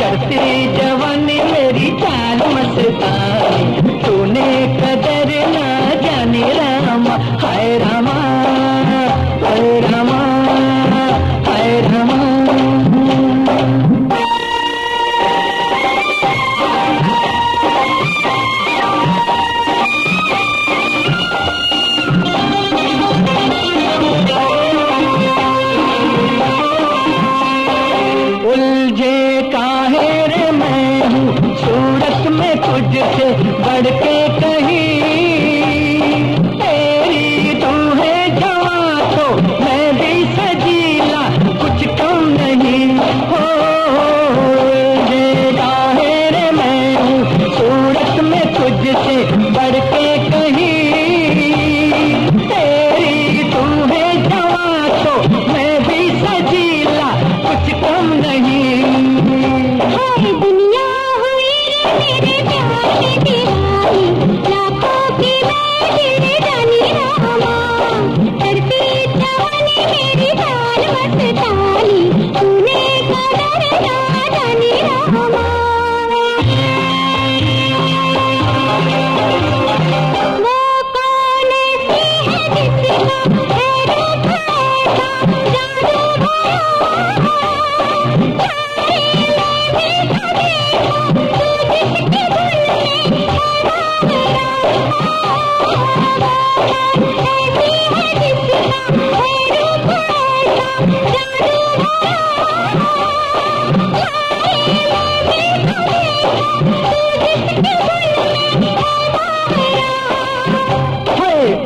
करती जवानी मेरी चाल मस्ता तूने कदर ना जाने राम। हाय राम सूरत में तुझसे बढ़ के करता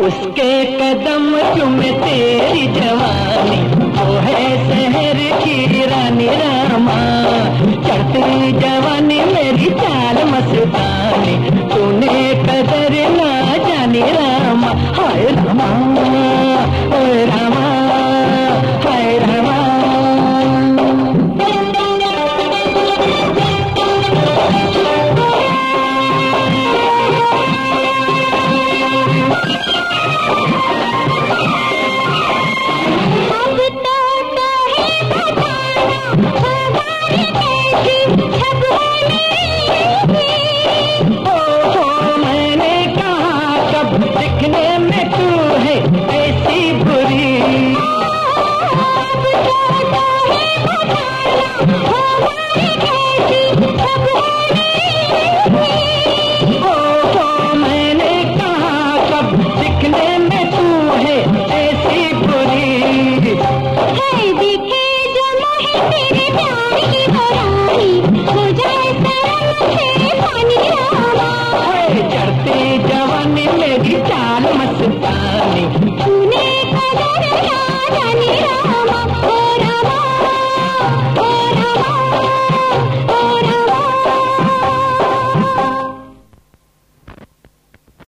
उसके कदम चुमे तेरी जवानी। वो है शहर की रानी रामा, चढ़ती जवानी मेरी चाल मस्तानी। चढ़ते जवानी मेरी चाल मस्तानी। तूने